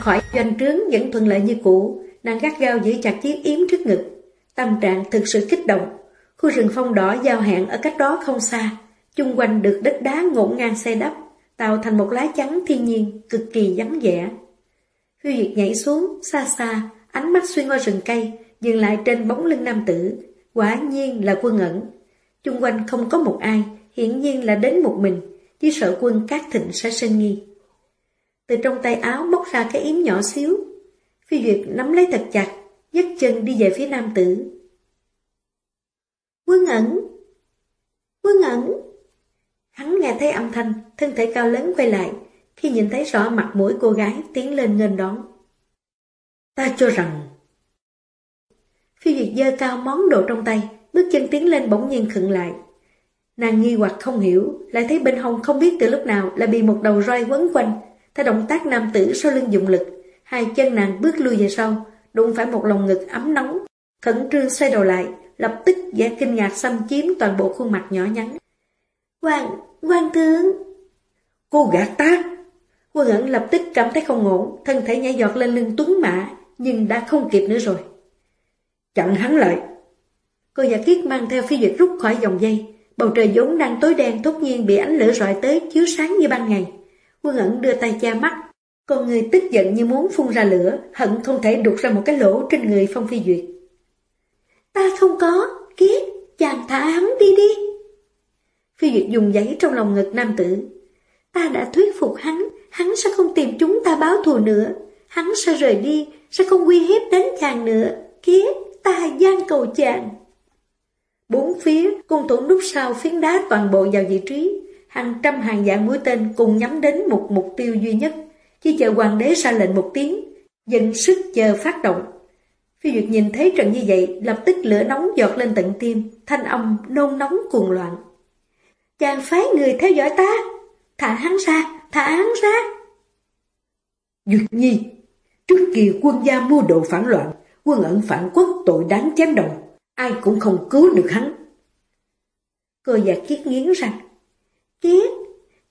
khỏi doanh trướng vẫn thuận lợi như cũ, Nàng gắt gao giữ chặt chiếc yếm trước ngực. Tâm trạng thực sự kích động. Khu rừng phong đỏ giao hẹn ở cách đó không xa. Chung quanh được đất đá ngổn ngang xây đắp, Tạo thành một lá chắn thiên nhiên Cực kỳ vắng vẻ. Hư Duyệt nhảy xuống, xa xa, Ánh mắt xuyên qua rừng cây, Dừng lại trên bóng lưng nam tử. Quả nhiên là quân ẩn. Chung quanh không có một ai, Hiển nhiên là đến một mình, Chỉ sợ quân cát thịnh sẽ sinh nghi. Từ trong tay áo móc ra cái yếm nhỏ xíu Phi Duyệt nắm lấy thật chặt, dắt chân đi về phía nam tử. Quân ẩn! Quân ẩn! Hắn nghe thấy âm thanh, thân thể cao lớn quay lại, khi nhìn thấy rõ mặt mũi cô gái tiến lên nghênh đón. Ta cho rằng... Phi Duyệt dơ cao món đồ trong tay, bước chân tiến lên bỗng nhiên khựng lại. Nàng nghi hoặc không hiểu, lại thấy bên hông không biết từ lúc nào là bị một đầu roi quấn quanh, Thấy động tác nam tử sau lưng dụng lực, Hai chân nàng bước lui về sau, đụng phải một lồng ngực ấm nóng. Khẩn trương xoay đầu lại, lập tức vẻ kinh ngạc xâm chiếm toàn bộ khuôn mặt nhỏ nhắn. Hoàng, hoàng tướng! Cô gạt ta! Quân ẩn lập tức cảm thấy không ổn, thân thể nhảy giọt lên lưng tuấn mã, nhưng đã không kịp nữa rồi. Chặn hắn lại! Cô giả kiết mang theo phi duyệt rút khỏi dòng dây, bầu trời vốn đang tối đen thốt nhiên bị ánh lửa rọi tới chiếu sáng như ban ngày. Quân ẩn đưa tay che mắt, con người tức giận như muốn phun ra lửa, hận không thể đục ra một cái lỗ trên người Phong Phi Duyệt. Ta không có, kiết, chàng thả hắn đi đi. Phi Duyệt dùng giấy trong lòng ngực nam tử. Ta đã thuyết phục hắn, hắn sẽ không tìm chúng ta báo thù nữa. Hắn sẽ rời đi, sẽ không uy hiếp đến chàng nữa. Kiết, ta gian cầu chàng. Bốn phía, cung thủ nút sau phiến đá toàn bộ vào vị trí. Hàng trăm hàng dạng mũi tên cùng nhắm đến một mục tiêu duy nhất chỉ chờ hoàng đế ra lệnh một tiếng, dần sức chờ phát động. Phi Duyệt nhìn thấy trận như vậy, lập tức lửa nóng giọt lên tận tim, thanh âm nôn nóng cuồng loạn. Chàng phái người theo dõi ta, thả hắn ra, thả hắn ra. Duyệt nhi, trước kia quân gia mua đồ phản loạn, quân ẩn phản quốc tội đáng chém đầu, ai cũng không cứu được hắn. Cô già kiết nghiến rằng, Kiết,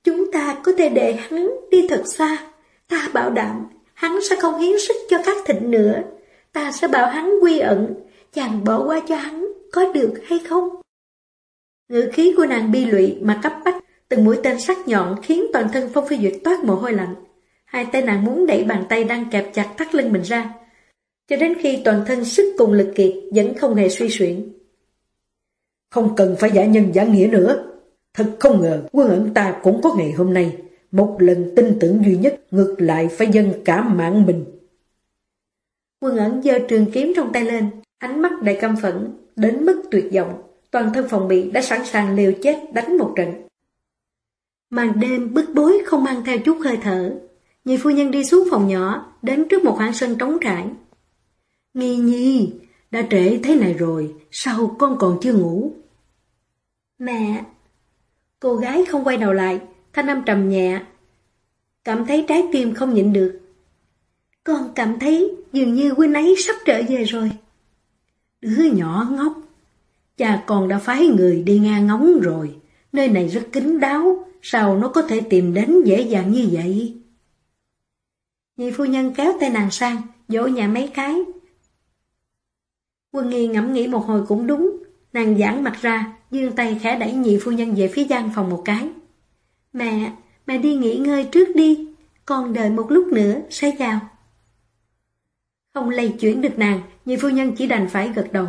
chúng ta có thể để hắn đi thật xa, Ta bảo đảm, hắn sẽ không hiến sức cho các thịnh nữa. Ta sẽ bảo hắn quy ẩn, chàng bỏ qua cho hắn, có được hay không? Ngữ khí của nàng bi lụy mà cấp bách, từng mũi tên sắc nhọn khiến toàn thân Phong Phi Duyệt toát mồ hôi lạnh. Hai tay nàng muốn đẩy bàn tay đang kẹp chặt thắt lưng mình ra. Cho đến khi toàn thân sức cùng lực kiệt vẫn không hề suy suyển. Không cần phải giả nhân giả nghĩa nữa. Thật không ngờ quân ẩn ta cũng có ngày hôm nay. Một lần tin tưởng duy nhất ngược lại phải dâng cả mạng mình. Quân ẩn giơ trường kiếm trong tay lên, ánh mắt đầy căm phẫn, đến mức tuyệt vọng, toàn thân phòng bị đã sẵn sàng liều chết đánh một trận. Màn đêm bức bối không mang theo chút hơi thở, nhị phu nhân đi xuống phòng nhỏ, đến trước một khoảng sân trống trải. Nghi nhi, đã trễ thế này rồi, sao con còn chưa ngủ? Mẹ! Cô gái không quay đầu lại, thanh âm trầm nhẹ. Cảm thấy trái tim không nhịn được. Con cảm thấy dường như huynh ấy sắp trở về rồi. Đứa nhỏ ngốc. Cha con đã phái người đi ngang ngóng rồi. Nơi này rất kín đáo. Sao nó có thể tìm đến dễ dàng như vậy? Nhị phu nhân kéo tay nàng sang, dỗ nhà mấy cái. Quân nghi ngẫm nghĩ một hồi cũng đúng. Nàng giãn mặt ra, dương tay khẽ đẩy nhị phu nhân về phía gian phòng một cái. Mẹ, mẹ đi nghỉ ngơi trước đi, con đợi một lúc nữa sẽ vào. Không lay chuyển được nàng, nhị phu nhân chỉ đành phải gật đầu.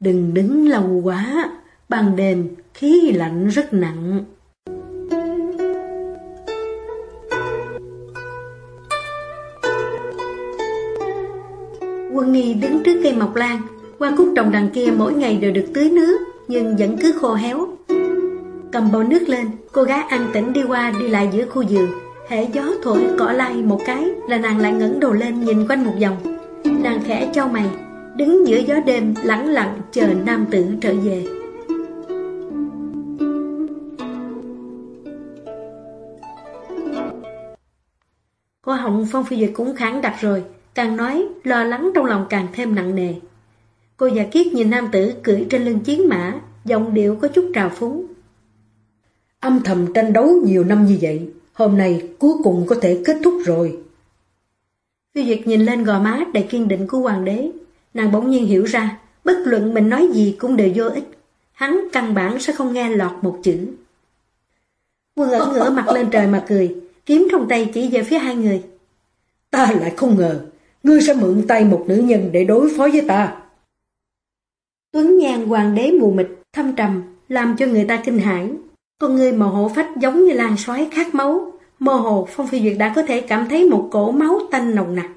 Đừng đứng lâu quá, ban đêm khí lạnh rất nặng. Quân Nghi đứng trước cây mọc lan, qua khúc trồng đằng kia mỗi ngày đều được tưới nước, nhưng vẫn cứ khô héo. Cầm bầu nước lên, cô gái an tĩnh đi qua đi lại giữa khu vườn. Hệ gió thổi cỏ lai một cái là nàng lại ngẩng đầu lên nhìn quanh một vòng. Nàng khẽ cho mày, đứng giữa gió đêm lặng lặng chờ nam tử trở về. cô hồng Phong Phi Duyệt cũng kháng đặt rồi, càng nói lo lắng trong lòng càng thêm nặng nề. Cô già kiết nhìn nam tử cưỡi trên lưng chiến mã, giọng điệu có chút trào phúng. Âm thầm tranh đấu nhiều năm như vậy, hôm nay cuối cùng có thể kết thúc rồi. Phi Duyệt nhìn lên gò má đầy kiên định của hoàng đế, nàng bỗng nhiên hiểu ra, bất luận mình nói gì cũng đều vô ích. Hắn căn bản sẽ không nghe lọt một chữ. Quân ẩn ngửa mặt lên trời mà cười, kiếm trong tay chỉ về phía hai người. Ta lại không ngờ, ngươi sẽ mượn tay một nữ nhân để đối phó với ta. Tuấn nhan hoàng đế mù mịt, thâm trầm, làm cho người ta kinh hãi. Con người màu hộ phách giống như làn xoáy khát máu, mơ hồ Phong Phi Duyệt đã có thể cảm thấy một cổ máu tanh nồng nặc.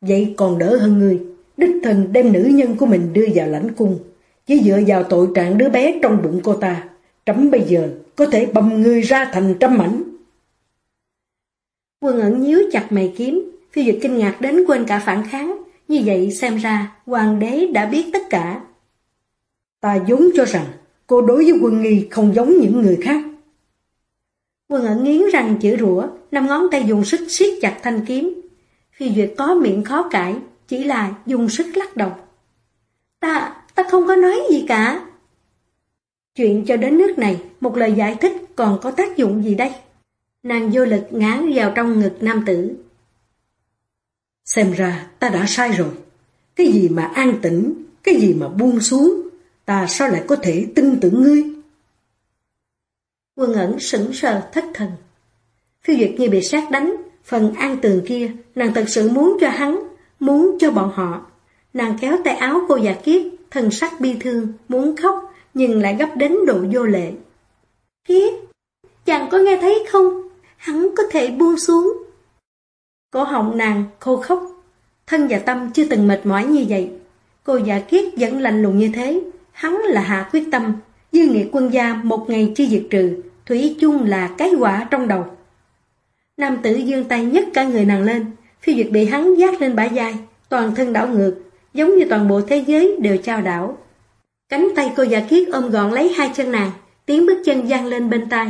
Vậy còn đỡ hơn người, đích thần đem nữ nhân của mình đưa vào lãnh cung, chỉ dựa vào tội trạng đứa bé trong bụng cô ta, trẫm bây giờ có thể bầm người ra thành trăm mảnh. Quân ẩn nhíu chặt mày kiếm, Phi Duyệt kinh ngạc đến quên cả phản kháng, như vậy xem ra hoàng đế đã biết tất cả. Ta vốn cho rằng cô đối với quân nghi không giống những người khác. Quân ẩn nghiến răng chữ rủa, năm ngón tay dùng sức siết chặt thanh kiếm. Phi Duyệt có miệng khó cãi, chỉ là dùng sức lắc đầu. Ta, ta không có nói gì cả. Chuyện cho đến nước này, một lời giải thích còn có tác dụng gì đây? Nàng vô lực ngã vào trong ngực nam tử. Xem ra ta đã sai rồi. Cái gì mà an tĩnh, cái gì mà buông xuống, ta sao lại có thể tin tưởng ngươi? Quân ẩn sững sờ thất thần. Phi Duyệt như bị sát đánh, phần an tường kia, nàng thật sự muốn cho hắn, muốn cho bọn họ. Nàng kéo tay áo cô già kiết, thần sắc bi thương, muốn khóc, nhưng lại gấp đến độ vô lệ. Kiết, chàng có nghe thấy không? Hắn có thể buông xuống. Cổ họng nàng khô khóc, thân và tâm chưa từng mệt mỏi như vậy. Cô già kiết vẫn lạnh lùng như thế, hắn là hạ quyết tâm, dư nghị quân gia một ngày chưa diệt trừ, thủy chung là cái quả trong đầu. Nam tử dương tay nhấc cả người nàng lên, phi duyệt bị hắn giác lên bả vai, toàn thân đảo ngược, giống như toàn bộ thế giới đều trao đảo. Cánh tay cô giả kiết ôm gọn lấy hai chân nàng, tiếng bước chân gian lên bên tai.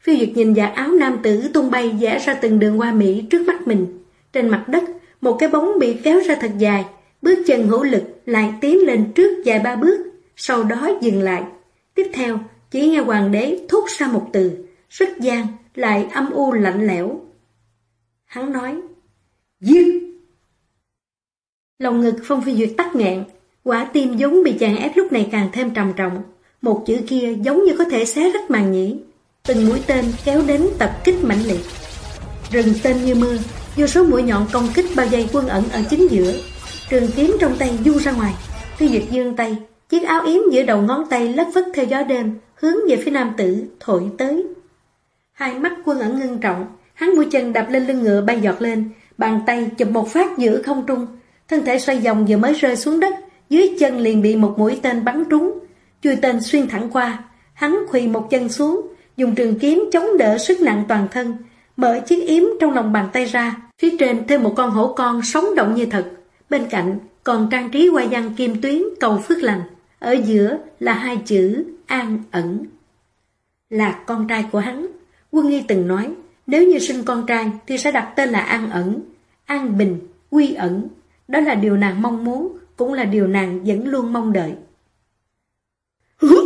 Phi duyệt nhìn giả áo nam tử tung bay vẽ ra từng đường hoa mỹ trước mắt mình. Trên mặt đất, một cái bóng bị kéo ra thật dài, bước chân hữu lực lại tiến lên trước vài ba bước, sau đó dừng lại. Tiếp theo, chỉ nghe hoàng đế thốt ra một từ, rất gian, lại âm u lạnh lẽo. Hắn nói, Giết! Lòng ngực Phong Phi Duyệt tắt nghẹn, quả tim giống bị chàng ép lúc này càng thêm trầm trọng. Một chữ kia giống như có thể xé rách màn nhĩ. Từng mũi tên kéo đến tập kích mạnh liệt. Rừng tên như mưa, vô số mũi nhọn công kích bao dây quân ẩn ở chính giữa. Trường kiếm trong tay du ra ngoài. Phi Duyệt dương tay, chiếc áo yếm giữa đầu ngón tay lất phất theo gió đêm, hướng về phía nam tử, thổi tới. Hai mắt quân ẩn ngưng trọng, hắn mũi chân đạp lên lưng ngựa bay giọt lên, bàn tay chụp một phát giữa không trung, thân thể xoay vòng vừa mới rơi xuống đất, dưới chân liền bị một mũi tên bắn trúng, chui tên xuyên thẳng qua, hắn khuỳ một chân xuống, dùng trường kiếm chống đỡ sức nặng toàn thân, mở chiếc yếm trong lòng bàn tay ra, phía trên thêm một con hổ con sống động như thật, bên cạnh còn trang trí hoa văn kim tuyến cầu phước lành, ở giữa là hai chữ an ẩn. Là con trai của hắn, quân nghi từng nói, nếu như sinh con trai thì sẽ đặt tên là an ẩn, an bình, quy ẩn, đó là điều nàng mong muốn, cũng là điều nàng vẫn luôn mong đợi.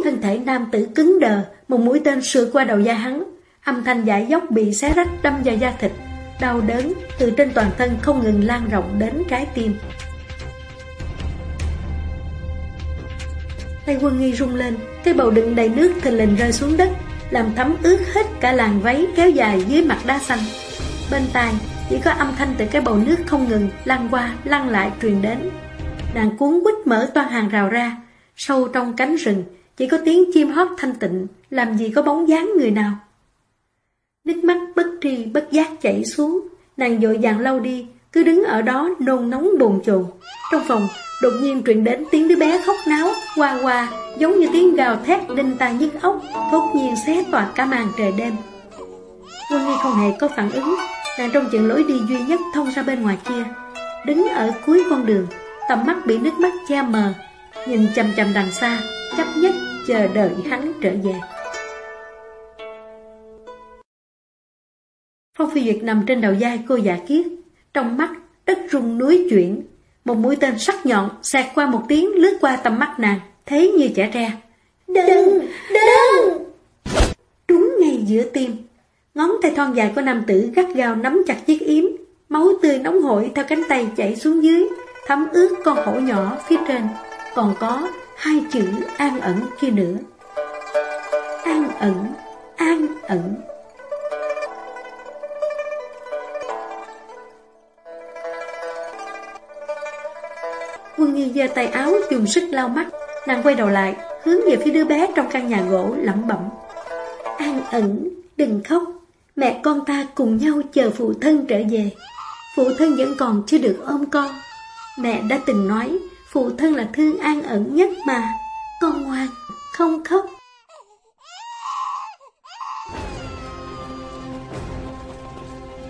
Thân thể nam tử cứng đờ, một mũi tên sượt qua đầu da hắn, âm thanh giải dốc bị xé rách đâm vào da thịt, đau đớn từ trên toàn thân không ngừng lan rộng đến trái tim. Tay quân nghi rung lên, cái bầu đựng đầy nước thình lình rơi xuống đất, làm thấm ướt hết cả làn váy kéo dài dưới mặt đá xanh. Bên tai chỉ có âm thanh từ cái bầu nước không ngừng lăn qua, lăn lại truyền đến. Nàng cuốn quýt mở toan hàng rào ra, sâu trong cánh rừng, chỉ có tiếng chim hót thanh tịnh, làm gì có bóng dáng người nào. Nước mắt bất tri bất giác chảy xuống, nàng dội vàng lau đi, cứ đứng ở đó nôn nóng bồn chồn. Trong phòng, đột nhiên truyền đến tiếng đứa bé khóc náo, qua qua, giống như tiếng gào thét đinh tai nhức óc, thốt nhiên xé toạc cả màn trời đêm. Quân Nghi không hề có phản ứng, nàng trong chừng lối đi duy nhất thông ra bên ngoài kia, đứng ở cuối con đường, tầm mắt bị nước mắt che mờ, nhìn chầm chầm đằng xa, chấp nhất chờ đợi hắn trở về. Phong Phi Duyệt nằm trên đầu vai cô giả kiết, trong mắt đất rung núi chuyển. Một mũi tên sắc nhọn xẹt qua một tiếng lướt qua tầm mắt nàng, thế như chẻ tre. Đừng! Đừng! Trúng ngay giữa tim. Ngón tay thon dài của nam tử gắt gao nắm chặt chiếc yếm, máu tươi nóng hổi theo cánh tay chảy xuống dưới, thấm ướt con hổ nhỏ phía trên. Còn có hai chữ an ẩn kia nữa. An ẩn, an ẩn. Quân Nghi giơ tay áo dùng sức lau mắt, nàng quay đầu lại, hướng về phía đứa bé trong căn nhà gỗ lẩm bẩm. An ẩn, đừng khóc, mẹ con ta cùng nhau chờ phụ thân trở về. Phụ thân vẫn còn chưa được ôm con. Mẹ đã từng nói, phụ thân là thương an ẩn nhất mà. Con ngoan, không khóc.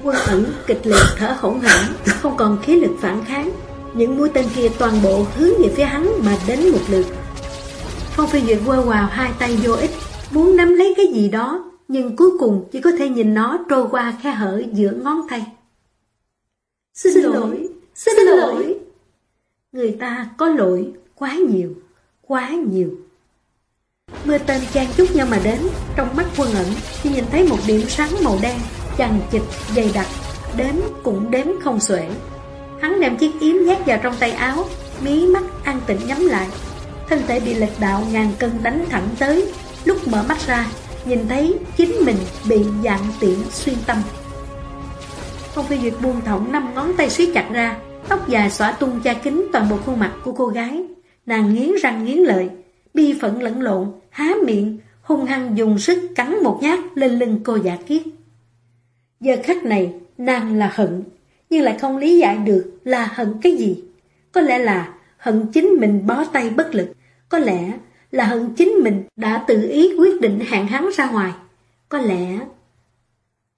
Quân ẩn kịch liệt thở hổn hển, không còn khí lực phản kháng. Những mũi tên kia toàn bộ hướng về phía hắn mà đến một lượt. Phong Phi Duyệt quơ vào hai tay vô ích, muốn nắm lấy cái gì đó, nhưng cuối cùng chỉ có thể nhìn nó trôi qua khe hở giữa ngón tay. Xin, xin lỗi, xin, xin lỗi. Người ta có lỗi quá nhiều, quá nhiều. Mưa tên chan chút nhau mà đến, trong mắt quân ẩn, chỉ nhìn thấy một điểm sáng màu đen, chằng chịch, dày đặc, đếm cũng đếm không xuể. Hắn đem chiếc yếm nhét vào trong tay áo, mí mắt an tĩnh nhắm lại. Thân thể bị lệch đạo ngàn cân đánh thẳng tới, lúc mở mắt ra, nhìn thấy chính mình bị dạng tiễn xuyên tâm. Phong Phi Duyệt buông thõng năm ngón tay siết chặt ra, tóc dài xõa tung cha kính toàn bộ khuôn mặt của cô gái. Nàng nghiến răng nghiến lợi, bi phẫn lẫn lộn, há miệng, hung hăng dùng sức cắn một nhát lên lưng cô giả kiết. Giờ khắc này, nàng là hận, nhưng lại không lý giải được là hận cái gì. Có lẽ là hận chính mình bó tay bất lực, có lẽ là hận chính mình đã tự ý quyết định hẹn hắn ra ngoài. Có lẽ...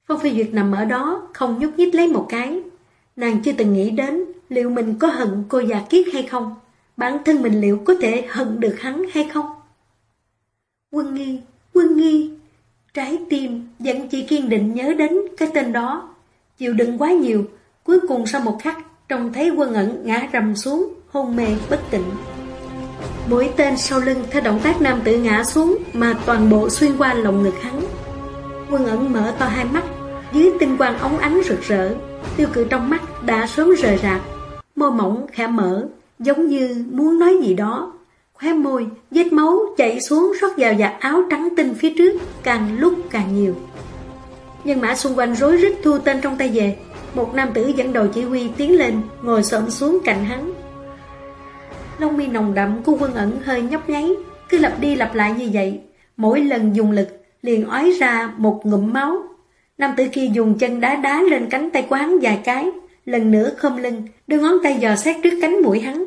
Phong Phi Duyệt nằm ở đó, không nhúc nhích lấy một cái. Nàng chưa từng nghĩ đến liệu mình có hận cô già kiết hay không. Bản thân mình liệu có thể hận được hắn hay không? Quân nghi, quân nghi. Trái tim vẫn chỉ kiên định nhớ đến cái tên đó. Chịu đựng quá nhiều, cuối cùng sau một khắc, trông thấy quân ẩn ngã rầm xuống, hôn mê bất tỉnh. Mũi tên sau lưng theo động tác nam tử ngã xuống mà toàn bộ xuyên qua lồng ngực hắn. Quân ẩn mở to hai mắt, dưới tinh quang ống ánh rực rỡ, tiêu cự trong mắt đã sớm rời rạc, môi mỏng khẽ mở, giống như muốn nói gì đó. Khóe môi, vết máu chảy xuống rót vào giặt áo trắng tinh phía trước, càng lúc càng nhiều. Nhân mã xung quanh rối rít thu tên trong tay về, một nam tử dẫn đầu chỉ huy tiến lên, ngồi xổm xuống cạnh hắn. Lông mi nồng đậm của quân ẩn hơi nhấp nháy, cứ lặp đi lặp lại như vậy. Mỗi lần dùng lực, liền ói ra một ngụm máu. Nam tử kia dùng chân đá đá lên cánh tay của hắn vài cái, lần nữa khom lưng, đưa ngón tay dò xét trước cánh mũi hắn.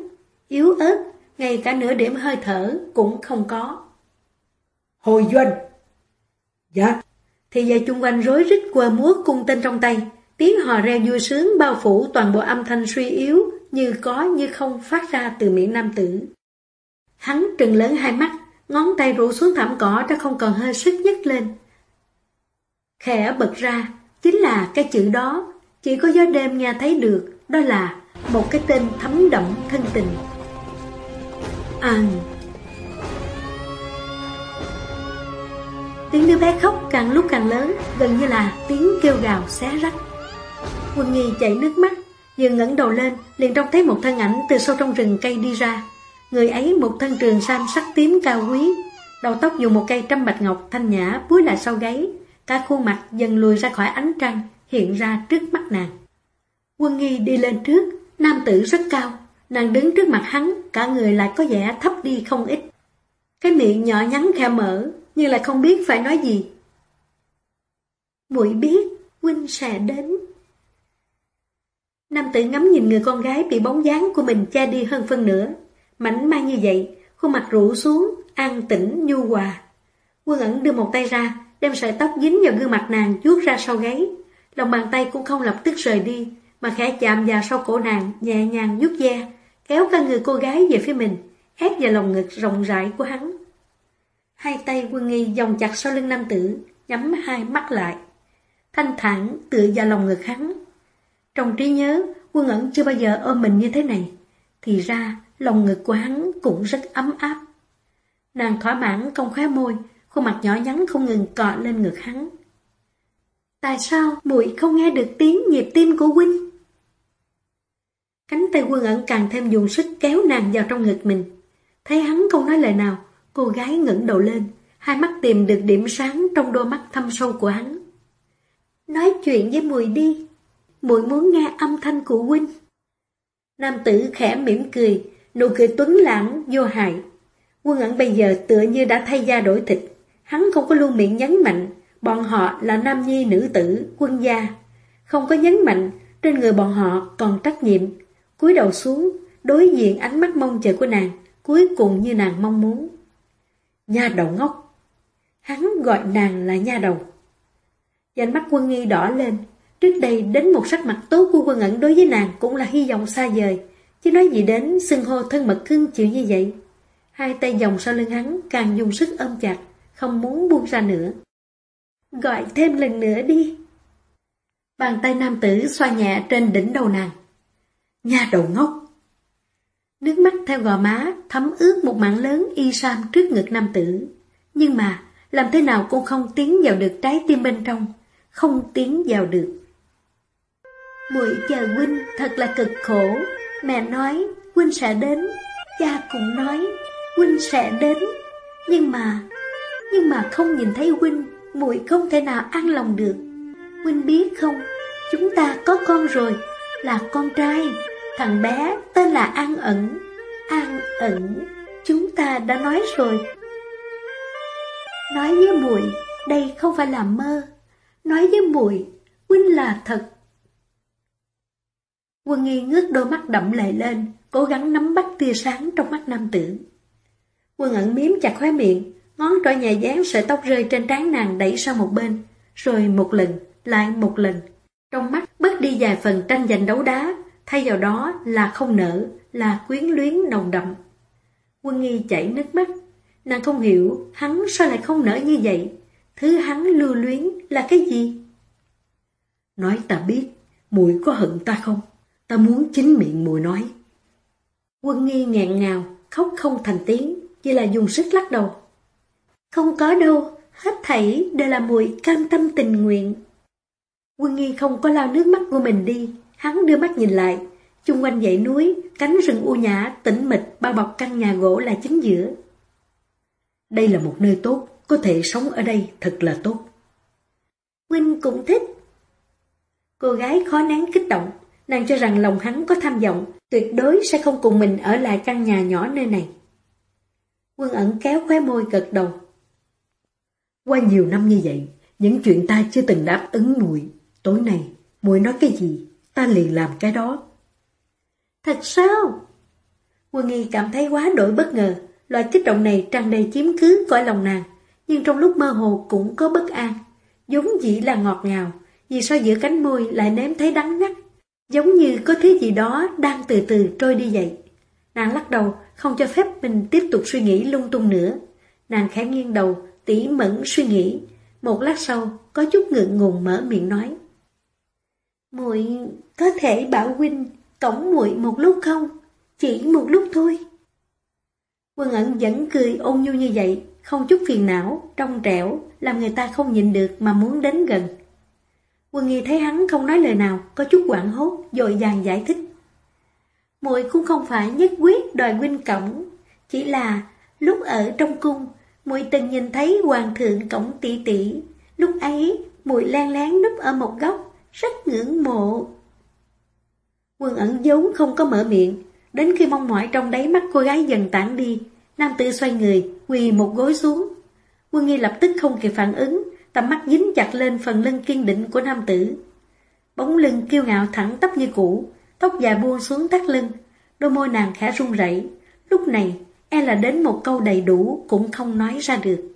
Yếu ớt, ngay cả nửa điểm hơi thở cũng không có. Hồi doanh! Dạ! Thì giờ chung quanh rối rít quơ múa cung tên trong tay, tiếng hò reo vui sướng bao phủ toàn bộ âm thanh suy yếu, như có như không phát ra từ miệng nam tử. Hắn trừng lớn hai mắt, ngón tay rủ xuống thảm cỏ đã không còn hơi sức nhấc lên. Khẽ bật ra, chính là cái chữ đó, chỉ có gió đêm nghe thấy được, đó là một cái tên thấm đậm thân tình. An Tiếng đứa bé khóc càng lúc càng lớn, gần như là tiếng kêu gào xé rách. Quân Nhi chảy nước mắt, vừa ngẩng đầu lên, liền trông thấy một thân ảnh từ sâu trong rừng cây đi ra. Người ấy một thân trường sam sắc tím cao quý, đầu tóc dùng một cây trăm bạch ngọc thanh nhã búi lại sau gáy, cả khuôn mặt dần lùi ra khỏi ánh trăng, hiện ra trước mắt nàng. Quân nghi đi lên trước, nam tử rất cao, nàng đứng trước mặt hắn, cả người lại có vẻ thấp đi không ít. Cái miệng nhỏ nhắn khe mở, nhưng lại không biết phải nói gì. Muội biết, huynh sẽ đến. Nam tử ngắm nhìn người con gái bị bóng dáng của mình che đi hơn phân nửa. Mảnh mai như vậy, khuôn mặt rũ xuống, an tĩnh, nhu hòa. Quân ẩn đưa một tay ra, đem sợi tóc dính vào gương mặt nàng chuốt ra sau gáy. Lòng bàn tay cũng không lập tức rời đi, mà khẽ chạm vào sau cổ nàng, nhẹ nhàng vuốt da kéo cả người cô gái về phía mình, ép vào lòng ngực rộng rãi của hắn. Hai tay quân nghi dòng chặt sau lưng nam tử, nhắm hai mắt lại. thanh thản tựa vào lòng ngực hắn. Trong trí nhớ, quân ẩn chưa bao giờ ôm mình như thế này. Thì ra, lòng ngực của hắn cũng rất ấm áp. Nàng thỏa mãn cong khóe môi, khuôn mặt nhỏ nhắn không ngừng cọ lên ngực hắn. Tại sao muội không nghe được tiếng nhịp tim của huynh? Cánh tay quân ẩn càng thêm dùng sức kéo nàng vào trong ngực mình. Thấy hắn không nói lời nào, cô gái ngẩng đầu lên, hai mắt tìm được điểm sáng trong đôi mắt thâm sâu của hắn. Nói chuyện với mùi đi, muội muốn nghe âm thanh của huynh. Nam tử khẽ mỉm cười, nụ cười tuấn lãng, vô hại. Quân ẩn bây giờ tựa như đã thay da đổi thịt, hắn không có luôn miệng nhấn mạnh, bọn họ là nam nhi nữ tử, quân gia. Không có nhấn mạnh, trên người bọn họ còn trách nhiệm, cúi đầu xuống, đối diện ánh mắt mong chờ của nàng, cuối cùng như nàng mong muốn. Nha đầu ngốc. Hắn gọi nàng là nha đầu. danh mắt quân nghi đỏ lên. Trước đây đến một sắc mặt tốt của quân ẩn đối với nàng cũng là hy vọng xa vời. Chứ nói gì đến xưng hô thân mật cưng chịu như vậy. Hai tay vòng sau lưng hắn càng dùng sức ôm chặt, không muốn buông ra nữa. Gọi thêm lần nữa đi. Bàn tay nam tử xoa nhẹ trên đỉnh đầu nàng. Nha đầu ngốc. Nước mắt theo gò má thấm ướt một mảng lớn y sam trước ngực nam tử. Nhưng mà, làm thế nào cũng không tiến vào được trái tim bên trong, không tiến vào được. Muội chờ huynh thật là cực khổ, mẹ nói huynh sẽ đến, cha cũng nói huynh sẽ đến, nhưng mà, nhưng mà không nhìn thấy huynh, muội không thể nào an lòng được. Huynh biết không, chúng ta có con rồi, là con trai, thằng bé tên là An ẩn. An ẩn, chúng ta đã nói rồi. Nói với muội, đây không phải là mơ. Nói với muội, huynh là thật. Quân nghi ngước đôi mắt đậm lệ lên, cố gắng nắm bắt tia sáng trong mắt nam tử. Quân ẩn miếm chặt khóe miệng, ngón trỏ nhẹ dán sợi tóc rơi trên trán nàng đẩy sang một bên, rồi một lần, lại một lần. Trong mắt bớt đi vài phần tranh giành đấu đá, thay vào đó là không nở, là quyến luyến nồng đậm. Quân nghi chảy nước mắt, nàng không hiểu hắn sao lại không nở như vậy, thứ hắn lưu luyến là cái gì? Nói ta biết, muội có hận ta không? Ta muốn chính miệng muội nói. Quân nghi ngẹn ngào, khóc không thành tiếng, chỉ là dùng sức lắc đầu. Không có đâu, hết thảy đều là muội cam tâm tình nguyện. Quân nghi không có lao nước mắt của mình đi, hắn đưa mắt nhìn lại, chung quanh dãy núi, cánh rừng u nhã, tĩnh mịch bao bọc căn nhà gỗ là chính giữa. Đây là một nơi tốt, có thể sống ở đây thật là tốt. Huynh cũng thích. Cô gái khó nén kích động, nàng cho rằng lòng hắn có tham vọng, tuyệt đối sẽ không cùng mình ở lại căn nhà nhỏ nơi này. Quân ẩn kéo khóe môi gật đầu. Qua nhiều năm như vậy, những chuyện ta chưa từng đáp ứng muội Tối nay, muội nói cái gì, ta liền làm cái đó. Thật sao? Quân nghi cảm thấy quá đổi bất ngờ, loại kích động này tràn đầy chiếm cứ cõi lòng nàng, nhưng trong lúc mơ hồ cũng có bất an, giống dĩ là ngọt ngào, vì sao giữa cánh môi lại nếm thấy đắng ngắt, giống như có thứ gì đó đang từ từ trôi đi vậy. Nàng lắc đầu, không cho phép mình tiếp tục suy nghĩ lung tung nữa. Nàng khẽ nghiêng đầu, tỉ mẫn suy nghĩ. Một lát sau, có chút ngượng ngùng mở miệng nói. muội có thể bảo huynh cổng muội một lúc không? Chỉ một lúc thôi. Quân ẩn vẫn cười ôn nhu như vậy, không chút phiền não, trong trẻo, làm người ta không nhìn được mà muốn đến gần. Quân nghi thấy hắn không nói lời nào, có chút quảng hốt, dội dàng giải thích. muội cũng không phải nhất quyết đòi huynh cổng, chỉ là lúc ở trong cung, muội từng nhìn thấy hoàng thượng cổng tỷ tỷ, lúc ấy muội len lén núp ở một góc, rất ngưỡng mộ. Quân ẩn vốn không có mở miệng, đến khi mong mỏi trong đáy mắt cô gái dần tản đi, nam tử xoay người, quỳ một gối xuống. Quân nghi lập tức không kịp phản ứng, tầm mắt dính chặt lên phần lưng kiên định của nam tử. Bóng lưng kiêu ngạo thẳng tắp như cũ, tóc dài buông xuống thắt lưng, đôi môi nàng khẽ run rẩy. Lúc này, e là đến một câu đầy đủ cũng không nói ra được.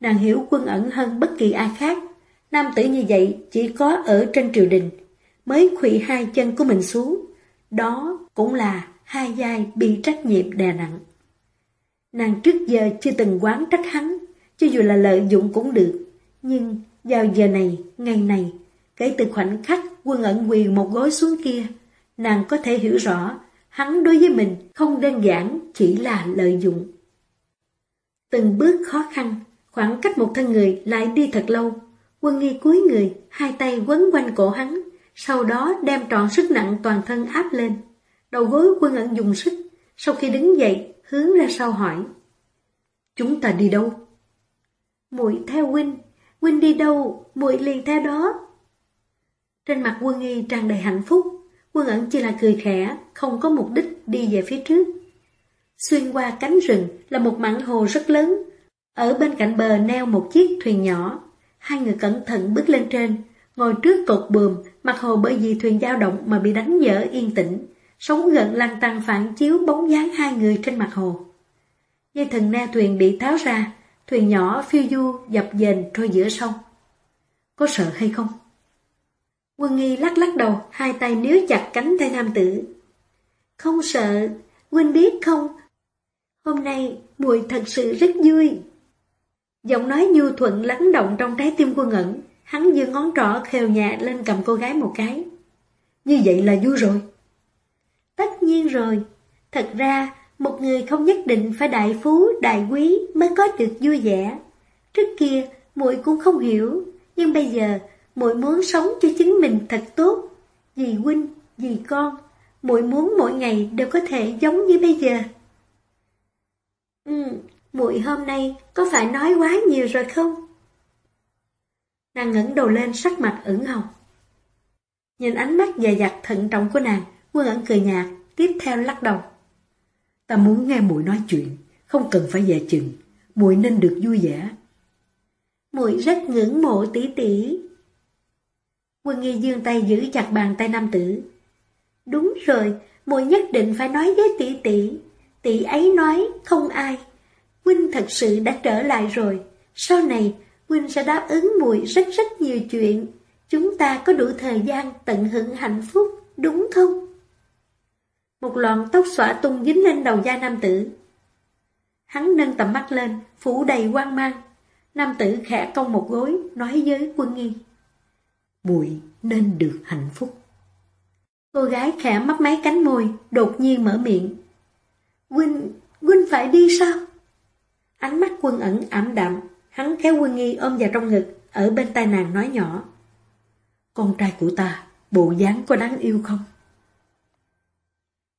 Nàng hiểu quân ẩn hơn bất kỳ ai khác. Nam tử như vậy chỉ có ở trên triều đình, mới khủy hai chân của mình xuống. Đó cũng là hai vai bị trách nhiệm đè nặng. Nàng trước giờ chưa từng quán trách hắn, cho dù là lợi dụng cũng được. Nhưng vào giờ này, ngày này, Kể từ khoảnh khắc quân ẩn quỳ một gối xuống kia, nàng có thể hiểu rõ hắn đối với mình không đơn giản chỉ là lợi dụng. Từng bước khó khăn, khoảng cách một thân người lại đi thật lâu. Quân nghi cúi người, hai tay quấn quanh cổ hắn, sau đó đem trọn sức nặng toàn thân áp lên. Đầu gối quân ẩn dùng sức, sau khi đứng dậy, hướng ra sau hỏi. Chúng ta đi đâu? muội theo huynh, Quynh đi đâu, muội liền theo đó. Trên mặt quân nghi tràn đầy hạnh phúc, quân ẩn chỉ là cười khẽ, không có mục đích đi về phía trước. Xuyên qua cánh rừng là một mảng hồ rất lớn, ở bên cạnh bờ neo một chiếc thuyền nhỏ. Hai người cẩn thận bước lên trên, ngồi trước cột buồm, mặt hồ bởi vì thuyền dao động mà bị đánh dở yên tĩnh, sóng gần lăn tăng phản chiếu bóng dáng hai người trên mặt hồ. Dây thần neo thuyền bị tháo ra, thuyền nhỏ phiêu du dập dềnh trôi giữa sông. Có sợ hay không? Quân nghi lắc lắc đầu, hai tay níu chặt cánh tay nam tử. Không sợ, Huynh biết không? Hôm nay, mùi thật sự rất vui. Giọng nói nhu thuận lắng động trong trái tim quân ẩn, hắn giơ ngón trỏ khều nhẹ lên cầm cô gái một cái. Như vậy là vui rồi. Tất nhiên rồi, thật ra một người không nhất định phải đại phú, đại quý mới có được vui vẻ. Trước kia, muội cũng không hiểu, nhưng bây giờ muội muốn sống cho chính mình thật tốt. Vì huynh, vì con, muội muốn mỗi ngày đều có thể giống như bây giờ. Ừ, muội hôm nay có phải nói quá nhiều rồi không? Nàng ngẩng đầu lên sắc mặt ửng hồng. Nhìn ánh mắt dè dặt thận trọng của nàng, Quân ẩn cười nhạt, tiếp theo lắc đầu. Ta muốn nghe muội nói chuyện, không cần phải dè chừng, muội nên được vui vẻ. Muội rất ngưỡng mộ tỷ tỷ. Quân nghi dương tay giữ chặt bàn tay nam tử. Đúng rồi, muội nhất định phải nói với tỷ tỷ. Tỷ ấy nói không ai. Huynh thật sự đã trở lại rồi. Sau này, Huynh sẽ đáp ứng muội rất rất nhiều chuyện. Chúng ta có đủ thời gian tận hưởng hạnh phúc, đúng không? Một lọn tóc xõa tung dính lên đầu da nam tử. Hắn nâng tầm mắt lên, phủ đầy quan mang. Nam tử khẽ cong một gối, nói với quân nghi. bụi nên được hạnh phúc. Cô gái khẽ mấp máy cánh môi, đột nhiên mở miệng. Huynh, Huynh phải đi sao? Ánh mắt quân ẩn ảm đạm, hắn kéo quân nghi ôm vào trong ngực, ở bên tai nàng nói nhỏ. Con trai của ta, bộ dáng có đáng yêu không?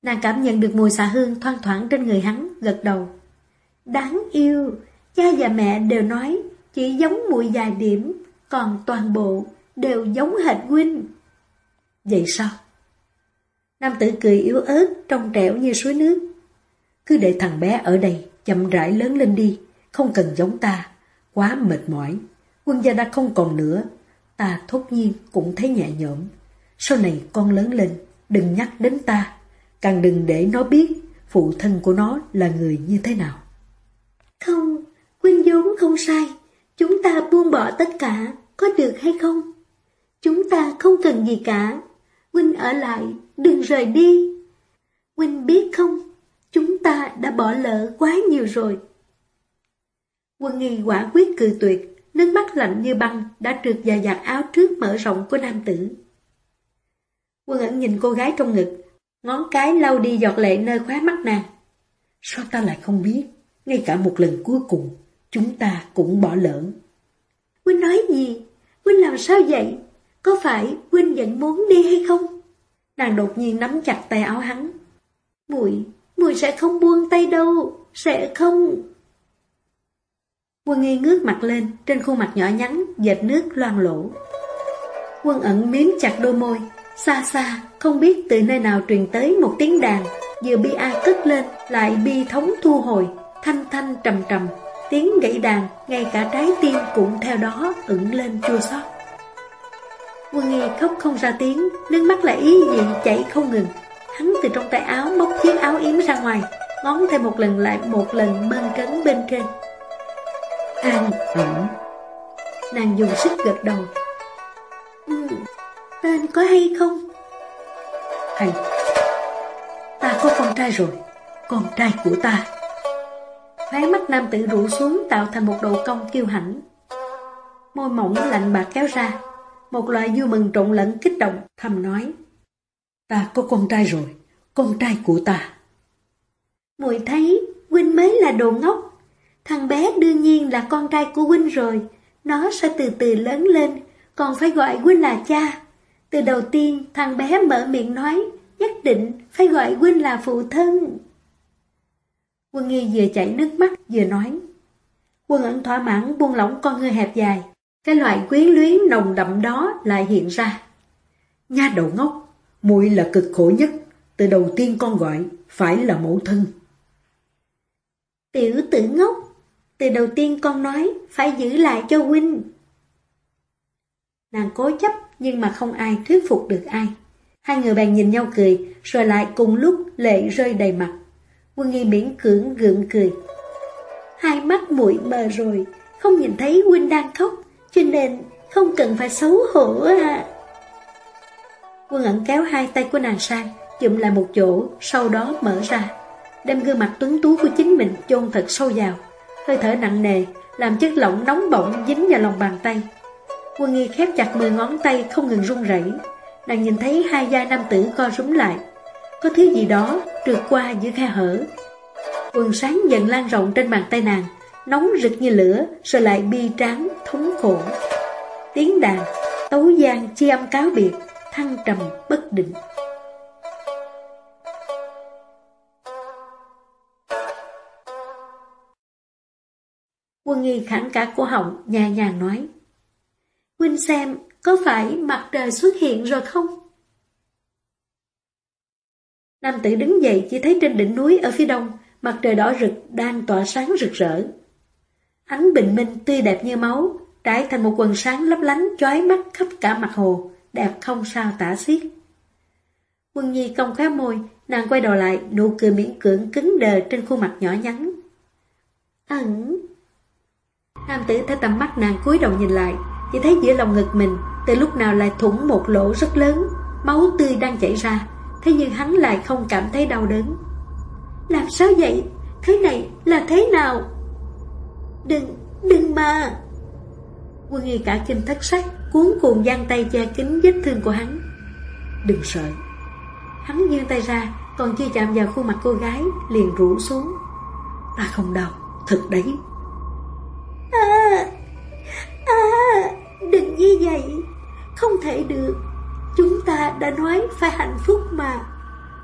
Nàng cảm nhận được mùi xạ hương thoang thoảng trên người hắn, gật đầu. Đáng yêu, cha và mẹ đều nói chỉ giống mùi dài điểm, còn toàn bộ đều giống hệt huynh. Vậy sao? Nam tử cười yếu ớt, trong trẻo như suối nước. Cứ để thằng bé ở đây, chậm rãi lớn lên đi, không cần giống ta, quá mệt mỏi. Quân gia đã không còn nữa, ta thốt nhiên cũng thấy nhẹ nhõm. Sau này con lớn lên, đừng nhắc đến ta, càng đừng để nó biết phụ thân của nó là người như thế nào. Không, Quynh vốn không sai, chúng ta buông bỏ tất cả, có được hay không? Chúng ta không cần gì cả, Quynh ở lại, đừng rời đi. Quynh biết không, chúng ta đã bỏ lỡ quá nhiều rồi. Quân nghi quả quyết cười tuyệt, nước mắt lạnh như băng đã trượt vào giặt áo trước mở rộng của nam tử. Quân ẩn nhìn cô gái trong ngực, ngón cái lau đi giọt lệ nơi khóe mắt nàng. Sao ta lại không biết, ngay cả một lần cuối cùng, chúng ta cũng bỏ lỡ. Quynh nói gì? Quynh làm sao vậy? Có phải Quynh vẫn muốn đi hay không? Nàng đột nhiên nắm chặt tay áo hắn. Mùi, mùi sẽ không buông tay đâu, sẽ không. Quân nghi ngước mặt lên, trên khuôn mặt nhỏ nhắn, dệt nước loang lỗ. Quân ẩn miếm chặt đôi môi, xa xa, không biết từ nơi nào truyền tới một tiếng đàn, vừa bi ai cất lên, lại bi thống thu hồi, thanh thanh trầm trầm, tiếng gãy đàn, ngay cả trái tim cũng theo đó ửng lên chua xót. Quân nghi khóc không ra tiếng, nước mắt lại ý dị chảy không ngừng. Hắn từ trong tay áo móc chiếc áo yếm ra ngoài, ngón thêm một lần lại một lần mân trấn bên trên. An ẩn. Nàng dùng sức gật đầu. Ừ, tên có hay không? Hay. Ta có con trai rồi, con trai của ta. Khóe mắt nam tử rũ xuống tạo thành một độ cong kiêu hãnh. Môi mỏng lạnh bạc kéo ra, một loại vui mừng trộn lẫn kích động, thầm nói. Ta có con trai rồi, con trai của ta. Muội thấy, huynh mới là đồ ngốc. Thằng bé đương nhiên là con trai của huynh rồi, nó sẽ từ từ lớn lên, còn phải gọi huynh là cha. Từ đầu tiên, thằng bé mở miệng nói, nhất định phải gọi huynh là phụ thân. Quân nghi vừa chảy nước mắt vừa nói. Quân ẩn thỏa mãn buông lỏng con ngươi hẹp dài, cái loại quyến luyến nồng đậm đó lại hiện ra. Nha đầu ngốc, muội là cực khổ nhất, từ đầu tiên con gọi phải là mẫu thân. Tiểu tử ngốc, từ đầu tiên con nói phải giữ lại cho huynh. Nàng cố chấp nhưng mà không ai thuyết phục được ai. Hai người bèn nhìn nhau cười, rồi lại cùng lúc lệ rơi đầy mặt. Quân nghi miễn cưỡng gượng cười. Hai mắt mũi mờ rồi, không nhìn thấy huynh đang khóc, cho nên không cần phải xấu hổ à. Quân ẩn kéo hai tay của nàng sang, chụm lại một chỗ, sau đó mở ra. Đem gương mặt tuấn tú của chính mình chôn thật sâu vào. Hơi thở nặng nề, làm chất lỏng nóng bỏng dính vào lòng bàn tay. Quân nghi khép chặt mười ngón tay không ngừng run rẩy. Nàng nhìn thấy hai da nam tử co rúm lại. Có thứ gì đó trượt qua giữa khe hở. Quần sáng dần lan rộng trên bàn tay nàng, nóng rực như lửa, rồi lại bi tráng, thống khổ. Tiếng đàn, tấu giang chi âm cáo biệt, thăng trầm bất định. Quân nghi khẳng cả cổ họng, nhà nhàng nói. Huynh xem, có phải mặt trời xuất hiện rồi không? Nam tử đứng dậy chỉ thấy trên đỉnh núi ở phía đông, mặt trời đỏ rực đang tỏa sáng rực rỡ. Ánh bình minh tươi đẹp như máu, trải thành một quần sáng lấp lánh chói mắt khắp cả mặt hồ, đẹp không sao tả xiết. Quân Nhi cong khóe môi, nàng quay đầu lại, nụ cười miễn cưỡng cứng đờ trên khuôn mặt nhỏ nhắn. Ẩn! Nam tử thấy tầm mắt nàng cúi đầu nhìn lại, chỉ thấy giữa lòng ngực mình, từ lúc nào lại thủng một lỗ rất lớn, máu tươi đang chảy ra, thế nhưng hắn lại không cảm thấy đau đớn. Làm sao vậy? Thế này là thế nào? Đừng, đừng mà! Quân y cả kinh thất sắc, cuốn cuồng giang tay che kính vết thương của hắn. Đừng sợ. Hắn giương tay ra, còn chưa chạm vào khuôn mặt cô gái, liền rủ xuống. Ta không đau, thật đấy. À, à, đừng như vậy, không thể được. Chúng ta đã nói phải hạnh phúc mà.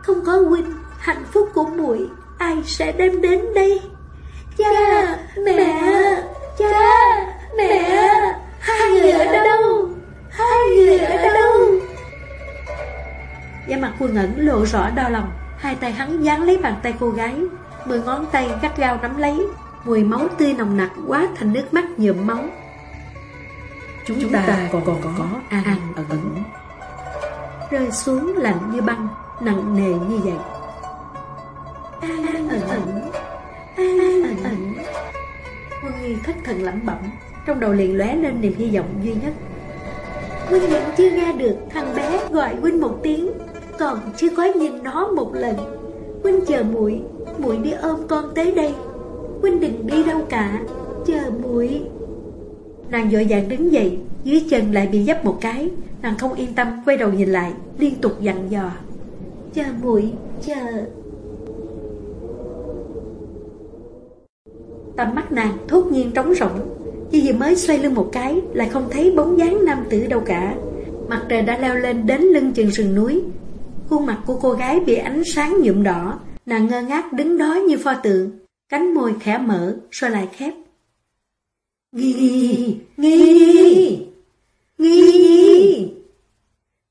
Không có huynh, hạnh phúc của muội ai sẽ đem đến đây? Cha, mẹ, cha, mẹ, hai người ở đâu? Hai người ở đâu? Da mặt quân ẩn lộ rõ đau lòng, hai tay hắn dán lấy bàn tay cô gái, mười ngón tay gắt gao nắm lấy, mùi máu tươi nồng nặc quá thành nước mắt nhuộm máu. Chúng, Chúng ta, ta còn còn có an, an ẩn ẩn. Rơi xuống lạnh như băng, nặng nề như vậy. An an ẩn ẩn, an an ẩn ẩn. Quân Nghi thất thần lẩm bẩm, trong đầu liền lóe lên niềm hy vọng duy nhất. Huynh vẫn chưa nghe được thằng bé gọi Huynh một tiếng, còn chưa có nhìn nó một lần. Huynh chờ muội, muội đi ôm con tới đây. Huynh đừng đi đâu cả, chờ muội. Nàng dội dàng đứng dậy, dưới chân lại bị dấp một cái, nàng không yên tâm quay đầu nhìn lại, liên tục dặn dò. Chờ muội, chờ. Tầm mắt nàng thốt nhiên trống rỗng, chỉ vừa mới xoay lưng một cái lại không thấy bóng dáng nam tử đâu cả. Mặt trời đã leo lên đến lưng chừng sườn núi. Khuôn mặt của cô gái bị ánh sáng nhuộm đỏ, nàng ngơ ngác đứng đó như pho tượng, cánh môi khẽ mở rồi lại khép. Nghi, nghi, nghi, nghi.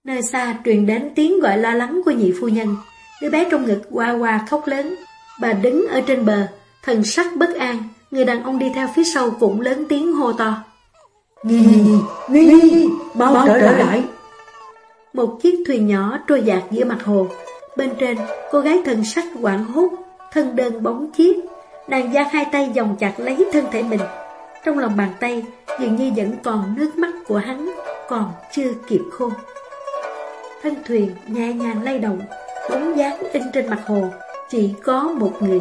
Nơi xa truyền đến tiếng gọi lo lắng của nhị phu nhân. Đứa bé trong ngực qua qua khóc lớn. Bà đứng ở trên bờ, thần sắc bất an. Người đàn ông đi theo phía sau cũng lớn tiếng hô to. Nghi, nghi, mau trở lại. Một chiếc thuyền nhỏ trôi dạt giữa mặt hồ. Bên trên, cô gái thần sắc quảng hốt, thân đơn bóng chiếc. Nàng giang hai tay vòng chặt lấy thân thể mình. Trong lòng bàn tay, dường như vẫn còn nước mắt của hắn, còn chưa kịp khô. Thân thuyền nhẹ nhàng lay động, bóng dáng in trên mặt hồ, chỉ có một người.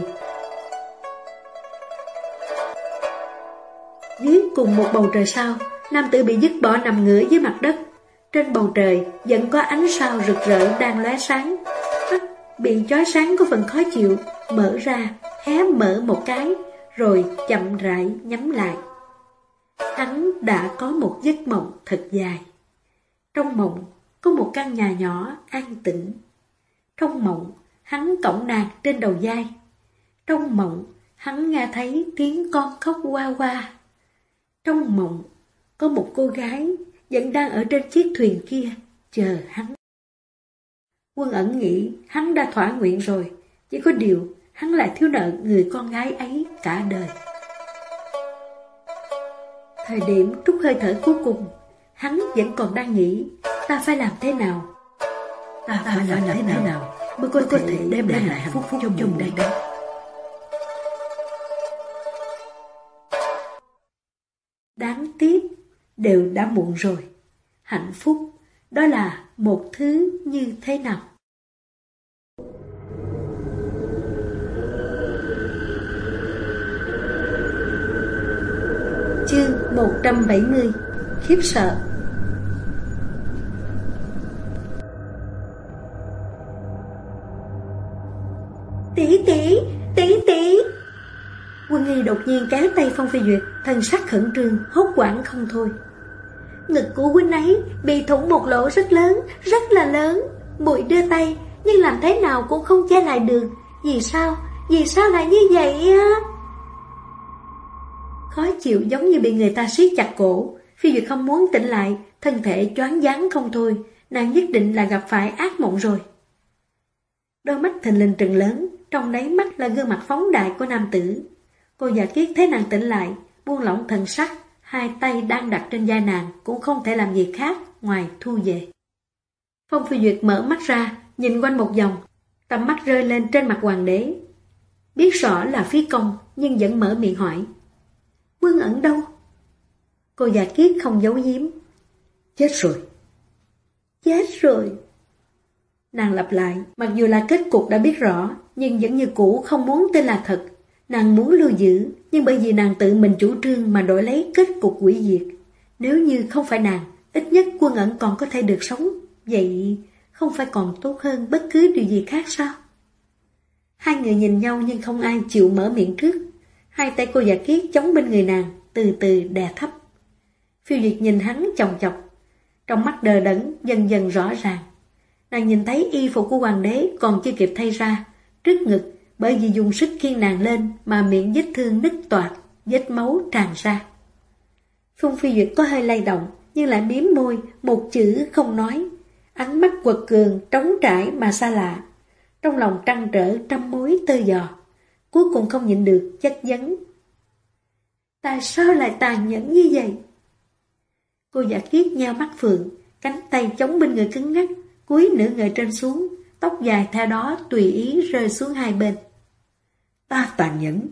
Dưới cùng một bầu trời sao, nam tử bị dứt bỏ nằm ngửa dưới mặt đất. Trên bầu trời vẫn có ánh sao rực rỡ đang lóe sáng. Mắt bị chói sáng có phần khó chịu, mở ra, hé mở một cái, rồi chậm rãi nhắm lại. Hắn đã có một giấc mộng thật dài. Trong mộng có một căn nhà nhỏ an tĩnh. Trong mộng, hắn cổng nàng trên đầu vai. Trong mộng, hắn nghe thấy tiếng con khóc qua qua. Trong mộng, có một cô gái vẫn đang ở trên chiếc thuyền kia, chờ hắn. Quân ẩn nghĩ hắn đã thỏa nguyện rồi, chỉ có điều hắn lại thiếu nợ người con gái ấy cả đời. Thời điểm trút hơi thở cuối cùng, hắn vẫn còn đang nghĩ ta phải làm thế nào. Ta, ta phải làm, làm thế nào, nào mới có, có thể đem lại hạnh phúc cho mình đây đây. Đáng tiếc, đều đã muộn rồi. Hạnh phúc, đó là một thứ như thế nào? 170 Khiếp sợ. Tỷ tỷ, tỷ tỷ Quân nghi đột nhiên kéo tay Phong Phi Duyệt thần sắc khẩn trương, hốt quảng không thôi. Ngực của huynh ấy bị thủng một lỗ rất lớn, rất là lớn. Bụi đưa tay, nhưng làm thế nào cũng không che lại được. Vì sao, vì sao lại như vậy á? Khó chịu giống như bị người ta siết chặt cổ. Phi Duyệt không muốn tỉnh lại, Thân thể choáng váng không thôi. Nàng nhất định là gặp phải ác mộng rồi. Đôi mắt thình lình trừng lớn, Trong đáy mắt là gương mặt phóng đại của nam tử. Cô giả kiết thấy nàng tỉnh lại, Buông lỏng thần sắc, Hai tay đang đặt trên da nàng, Cũng không thể làm gì khác ngoài thu về. Phong Phi Duyệt mở mắt ra, Nhìn quanh một vòng, Tầm mắt rơi lên trên mặt hoàng đế. Biết rõ là phí công, Nhưng vẫn mở miệng hỏi. Quân ẩn đâu? Cô già kiết không giấu giếm. Chết rồi. Chết rồi. Nàng lặp lại, mặc dù là kết cục đã biết rõ, nhưng vẫn như cũ không muốn tên là thật. Nàng muốn lưu giữ, nhưng bởi vì nàng tự mình chủ trương mà đổi lấy kết cục quỷ diệt. Nếu như không phải nàng, ít nhất quân ẩn còn có thể được sống. Vậy không phải còn tốt hơn bất cứ điều gì khác sao? Hai người nhìn nhau nhưng không ai chịu mở miệng trước. Hai tay cô giả kiết chống bên người nàng, từ từ đè thấp. Phiêu Duyệt nhìn hắn chồng chọc, trong mắt đờ đẫn dần dần rõ ràng. Nàng nhìn thấy y phục của hoàng đế còn chưa kịp thay ra, trước ngực bởi vì dùng sức khiêng nàng lên mà miệng vết thương nứt toạc, vết máu tràn ra. Phung Phi Duyệt có hơi lay động, nhưng lại miếm môi, một chữ không nói. Ánh mắt quật cường, trống trải mà xa lạ. Trong lòng trăn trở trăm mối tơ dò cuối cùng không nhịn được, chất vấn. Tại sao lại tàn nhẫn như vậy? Cô giả kiết nhau mắt phượng, cánh tay chống bên người cứng ngắc, cúi nửa người trên xuống, tóc dài theo đó tùy ý rơi xuống hai bên. Ta tàn nhẫn.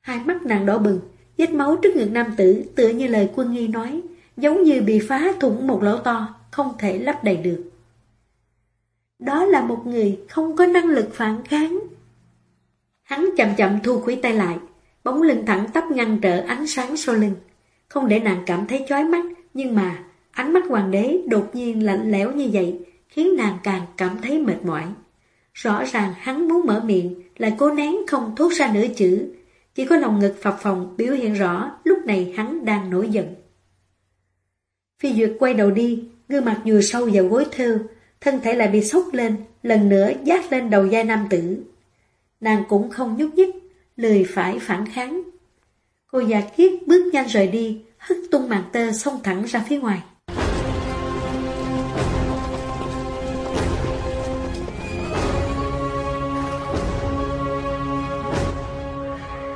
Hai mắt nàng đỏ bừng, vết máu trước ngực nam tử tựa như lời quân nghi nói, giống như bị phá thủng một lỗ to, không thể lấp đầy được. Đó là một người không có năng lực phản kháng. Hắn chậm chậm thu khủy tay lại, bóng lưng thẳng tắp ngăn trở ánh sáng sau lưng. Không để nàng cảm thấy chói mắt, nhưng mà ánh mắt hoàng đế đột nhiên lạnh lẽo như vậy, khiến nàng càng cảm thấy mệt mỏi. Rõ ràng hắn muốn mở miệng, lại cố nén không thốt ra nửa chữ. Chỉ có lòng ngực phập phòng biểu hiện rõ lúc này hắn đang nổi giận. Phi Duyệt quay đầu đi, gương mặt vừa sâu vào gối thêu, thân thể lại bị sốc lên, lần nữa giác lên đầu vai nam tử. Nàng cũng không nhúc nhích, lười phải phản kháng. Cô già kiết bước nhanh rời đi, hất tung màn tơ xông thẳng ra phía ngoài.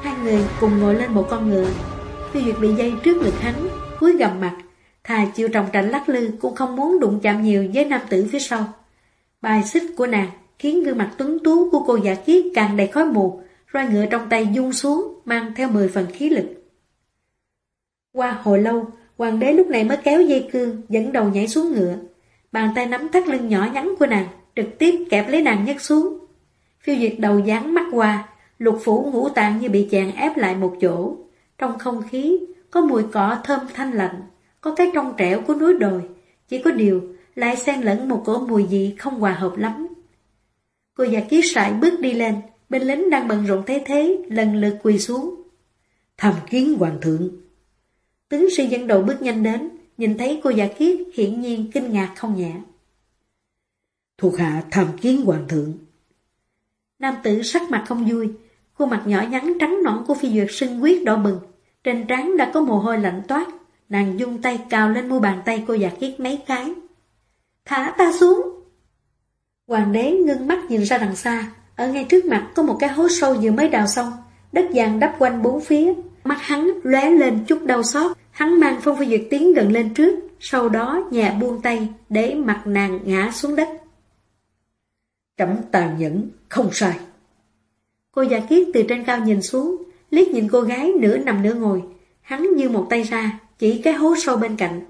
Hai người cùng ngồi lên một con ngựa. Phi Duyệt bị dây trước ngực hắn, cúi gầm mặt, thà chịu trọng trạnh lắc lư cũng không muốn đụng chạm nhiều với nam tử phía sau. Bài xích của nàng khiến gương mặt tuấn tú của cô giả kiết càng đầy khói mù, roi ngựa trong tay dung xuống, mang theo 10 phần khí lực. Qua hồi lâu, hoàng đế lúc này mới kéo dây cương, dẫn đầu nhảy xuống ngựa. Bàn tay nắm thắt lưng nhỏ nhắn của nàng, trực tiếp kẹp lấy nàng nhấc xuống. Phiêu diệt đầu dán mắt qua, lục phủ ngũ tạng như bị chàng ép lại một chỗ. Trong không khí, có mùi cỏ thơm thanh lạnh, có cái trong trẻo của núi đồi, chỉ có điều lại xen lẫn một cỗ mùi gì không hòa hợp lắm. Cô già kiết sải bước đi lên, binh lính đang bận rộn thế thế, lần lượt quỳ xuống. Tham kiến hoàng thượng. Tướng sĩ dẫn đầu bước nhanh đến, nhìn thấy cô già kiết hiển nhiên kinh ngạc không nhẹ. Thuộc hạ tham kiến hoàng thượng. Nam tử sắc mặt không vui, khuôn mặt nhỏ nhắn trắng nõn của phi duyệt sưng quyết đỏ bừng, trên trán đã có mồ hôi lạnh toát, nàng dung tay cào lên mu bàn tay cô già kiết mấy cái. Thả ta xuống! Hoàng đế ngưng mắt nhìn ra đằng xa, ở ngay trước mặt có một cái hố sâu vừa mới đào xong, đất vàng đắp quanh bốn phía, mắt hắn lóe lên chút đau xót, hắn mang Phong Phi Duyệt tiến gần lên trước, sau đó nhẹ buông tay để mặt nàng ngã xuống đất. Trẫm tàn nhẫn, không sai. Cô già kiết từ trên cao nhìn xuống, liếc nhìn cô gái nửa nằm nửa ngồi, hắn như một tay ra, chỉ cái hố sâu bên cạnh.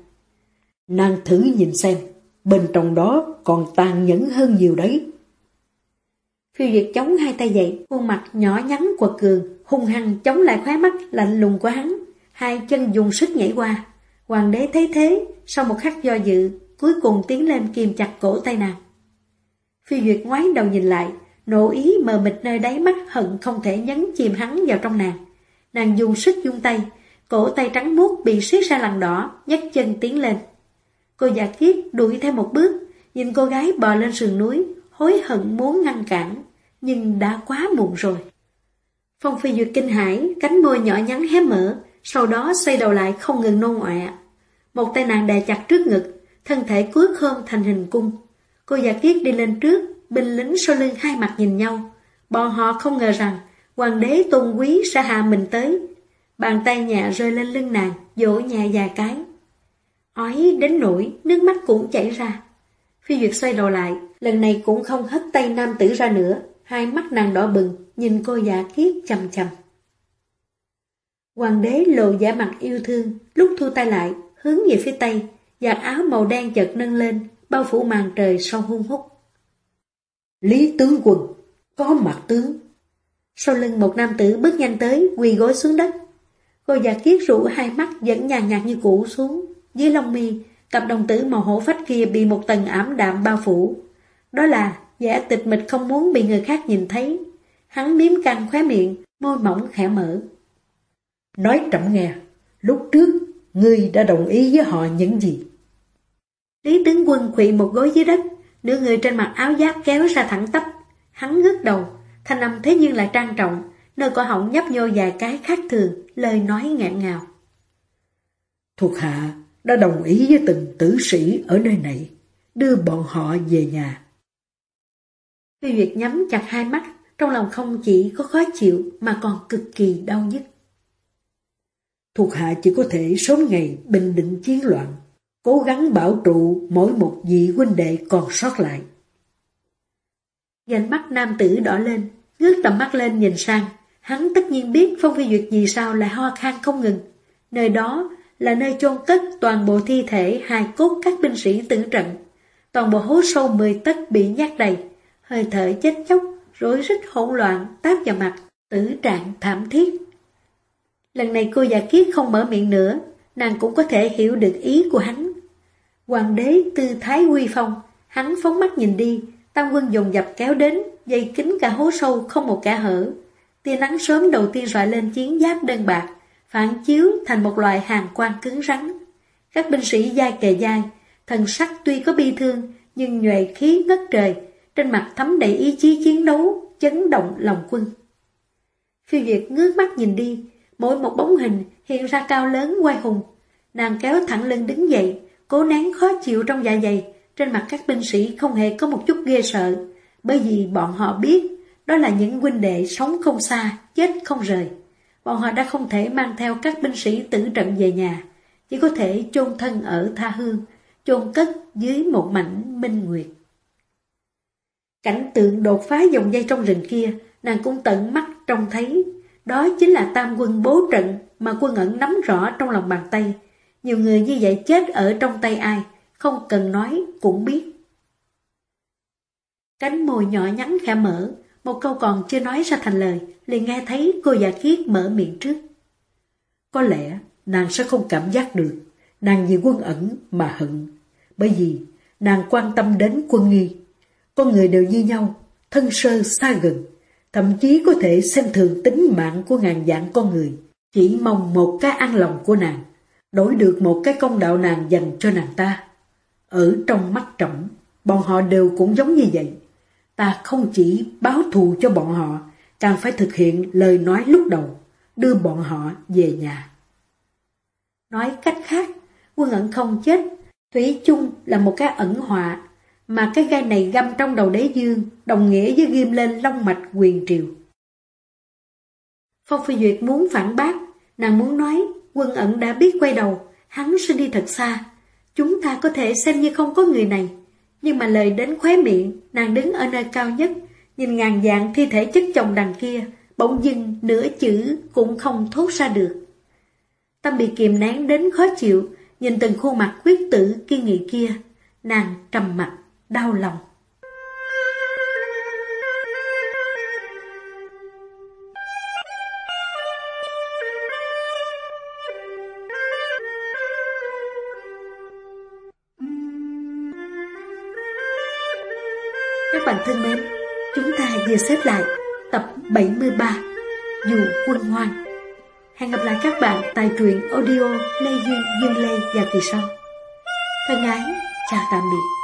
Nàng thử nhìn xem, bên trong đó còn tàn nhẫn hơn nhiều đấy. Phiêu Duyệt chống hai tay dậy, khuôn mặt nhỏ nhắn quật cường, hung hăng chống lại khóe mắt lạnh lùng của hắn, hai chân dùng sức nhảy qua. Hoàng đế thấy thế, sau một khắc do dự, cuối cùng tiến lên kìm chặt cổ tay nàng. Phi Duyệt ngoái đầu nhìn lại, nộ ý mờ mịt nơi đáy mắt hận không thể nhấn chìm hắn vào trong nàng. Nàng dùng sức dung tay, cổ tay trắng muốt bị siết ra lằn đỏ, nhấc chân tiến lên. Cô già kiết đuổi theo một bước, nhìn cô gái bò lên sườn núi, hối hận muốn ngăn cản, nhưng đã quá muộn rồi. Phong Phi Duyệt kinh hãi, cánh môi nhỏ nhắn hé mở, sau đó xoay đầu lại không ngừng nôn ọe. Một tay nàng đè chặt trước ngực, thân thể cuối khom thành hình cung. Cô già kiết đi lên trước, binh lính sau lưng hai mặt nhìn nhau. Bọn họ không ngờ rằng hoàng đế tôn quý sẽ hạ mình tới. Bàn tay nhẹ rơi lên lưng nàng, dỗ nhẹ vài cái. Ói đến nỗi, nước mắt cũng chảy ra. Phi Duyệt xoay đầu lại, lần này cũng không hất tay nam tử ra nữa, hai mắt nàng đỏ bừng, nhìn cô giả kiết chầm chầm. Hoàng đế lộ giả mặt yêu thương, lúc thu tay lại, hướng về phía tây, giặt áo màu đen chợt nâng lên, bao phủ màn trời sau hung hút. Lý tướng quân, có mặt tướng. Sau lưng một nam tử bước nhanh tới, quỳ gối xuống đất. Cô già kiết rủ hai mắt vẫn nhàn nhạt như cũ xuống, dưới lông mi, cặp đồng tử màu hổ phách kia bị một tầng ảm đạm bao phủ. Đó là vẻ tịch mịch không muốn bị người khác nhìn thấy. Hắn miếm căng khóe miệng, môi mỏng khẽ mở. Nói chậm nghe, lúc trước, ngươi đã đồng ý với họ những gì? Lý tướng quân quỵ một gối dưới đất, nửa người trên mặt áo giáp kéo ra thẳng tắp. Hắn ngước đầu, thanh âm thế nhưng lại trang trọng, nơi cổ họng nhấp nhô vài cái khác thường, lời nói ngạn ngào. Thuộc hạ đã đồng ý với từng tử sĩ ở nơi này, đưa bọn họ về nhà. Phi Duyệt nhắm chặt hai mắt, trong lòng không chỉ có khó chịu mà còn cực kỳ đau nhức. Thuộc hạ chỉ có thể sớm ngày bình định chiến loạn, cố gắng bảo trụ mỗi một vị huynh đệ còn sót lại. Gánh mắt nam tử đỏ lên, ngước tầm mắt lên nhìn sang, hắn tất nhiên biết Phong Phi Duyệt vì sao lại ho khan không ngừng. Nơi đó là nơi chôn cất toàn bộ thi thể hài cốt các binh sĩ tử trận. Toàn bộ hố sâu mười tấc bị nhát đầy, hơi thở chết chóc, rối rít hỗn loạn táp vào mặt, tử trạng thảm thiết. Lần này cô già kiết không mở miệng nữa, nàng cũng có thể hiểu được ý của hắn. Hoàng đế tư thái uy phong, hắn phóng mắt nhìn đi, tam quân dồn dập kéo đến, dây kính cả hố sâu không một kẻ hở. Tia nắng sớm đầu tiên rọi lên chiến giáp đơn bạc, phản chiếu thành một loại hàng quan cứng rắn. Các binh sĩ dai kề dai, thần sắc tuy có bi thương, nhưng nhuệ khí ngất trời, trên mặt thấm đầy ý chí chiến đấu, chấn động lòng quân. Phi Việt ngước mắt nhìn đi, mỗi một bóng hình hiện ra cao lớn quay hùng. Nàng kéo thẳng lưng đứng dậy, cố nén khó chịu trong dạ dày, trên mặt các binh sĩ không hề có một chút ghê sợ, bởi vì bọn họ biết đó là những huynh đệ sống không xa, chết không rời. Bọn họ đã không thể mang theo các binh sĩ tử trận về nhà, chỉ có thể chôn thân ở tha hương, chôn cất dưới một mảnh minh nguyệt. Cảnh tượng đột phá dòng dây trong rừng kia, nàng cũng tận mắt trông thấy. Đó chính là tam quân bố trận mà quân ẩn nắm rõ trong lòng bàn tay. Nhiều người như vậy chết ở trong tay ai, không cần nói cũng biết. Cánh môi nhỏ nhắn khẽ mở, một câu còn chưa nói ra thành lời, liền nghe thấy cô già kiết mở miệng trước. Có lẽ nàng sẽ không cảm giác được, nàng vì quân ẩn mà hận. bởi vì nàng quan tâm đến quân nghi. Con người đều như nhau, thân sơ xa gần, thậm chí có thể xem thường tính mạng của ngàn dạng con người, chỉ mong một cái an lòng của nàng, đổi được một cái công đạo nàng dành cho nàng ta. Ở trong mắt trọng, bọn họ đều cũng giống như vậy. Ta không chỉ báo thù cho bọn họ, càng phải thực hiện lời nói lúc đầu, đưa bọn họ về nhà. Nói cách khác, quân ẩn không chết, Thủy chung là một cái ẩn họa, mà cái gai này găm trong đầu đế dương, đồng nghĩa với ghim lên long mạch quyền triều. Phong Phi Duyệt muốn phản bác, nàng muốn nói, quân ẩn đã biết quay đầu, hắn sẽ đi thật xa. Chúng ta có thể xem như không có người này. Nhưng mà lời đến khóe miệng, nàng đứng ở nơi cao nhất, nhìn ngàn dạng thi thể chất chồng đằng kia, bỗng dưng nửa chữ cũng không thốt ra được. Tâm bị kìm nén đến khó chịu, nhìn từng khuôn mặt quyết tử kiên nghị kia, nàng trầm mặt, đau lòng. Chúng vừa xếp lại tập 73 Dù quân hoang Hẹn gặp lại các bạn tại truyện audio Lê Duyên Dương Lê và kỳ sau. Thân ái, chào tạm biệt.